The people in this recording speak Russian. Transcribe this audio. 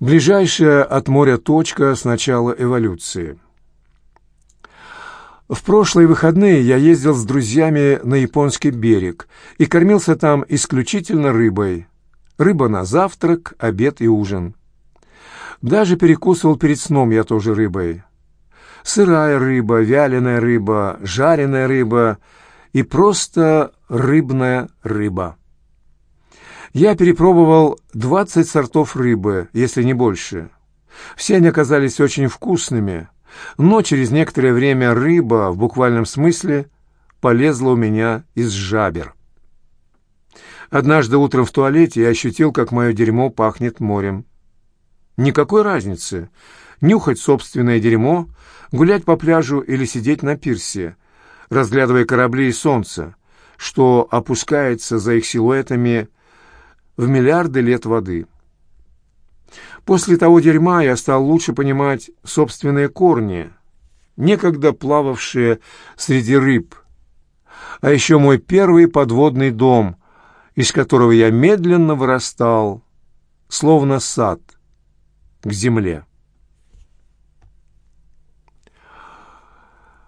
Ближайшая от моря точка с начала эволюции. В прошлые выходные я ездил с друзьями на японский берег и кормился там исключительно рыбой. Рыба на завтрак, обед и ужин. Даже перекусывал перед сном я тоже рыбой. Сырая рыба, вяленая рыба, жареная рыба и просто рыбная рыба. Я перепробовал 20 сортов рыбы, если не больше. Все они оказались очень вкусными, но через некоторое время рыба, в буквальном смысле, полезла у меня из жабер. Однажды утром в туалете я ощутил, как мое дерьмо пахнет морем. Никакой разницы. Нюхать собственное дерьмо, гулять по пляжу или сидеть на пирсе, разглядывая корабли и солнце, что опускается за их силуэтами в миллиарды лет воды. После того дерьма я стал лучше понимать собственные корни, некогда плававшие среди рыб, а еще мой первый подводный дом, из которого я медленно вырастал, словно сад, к земле.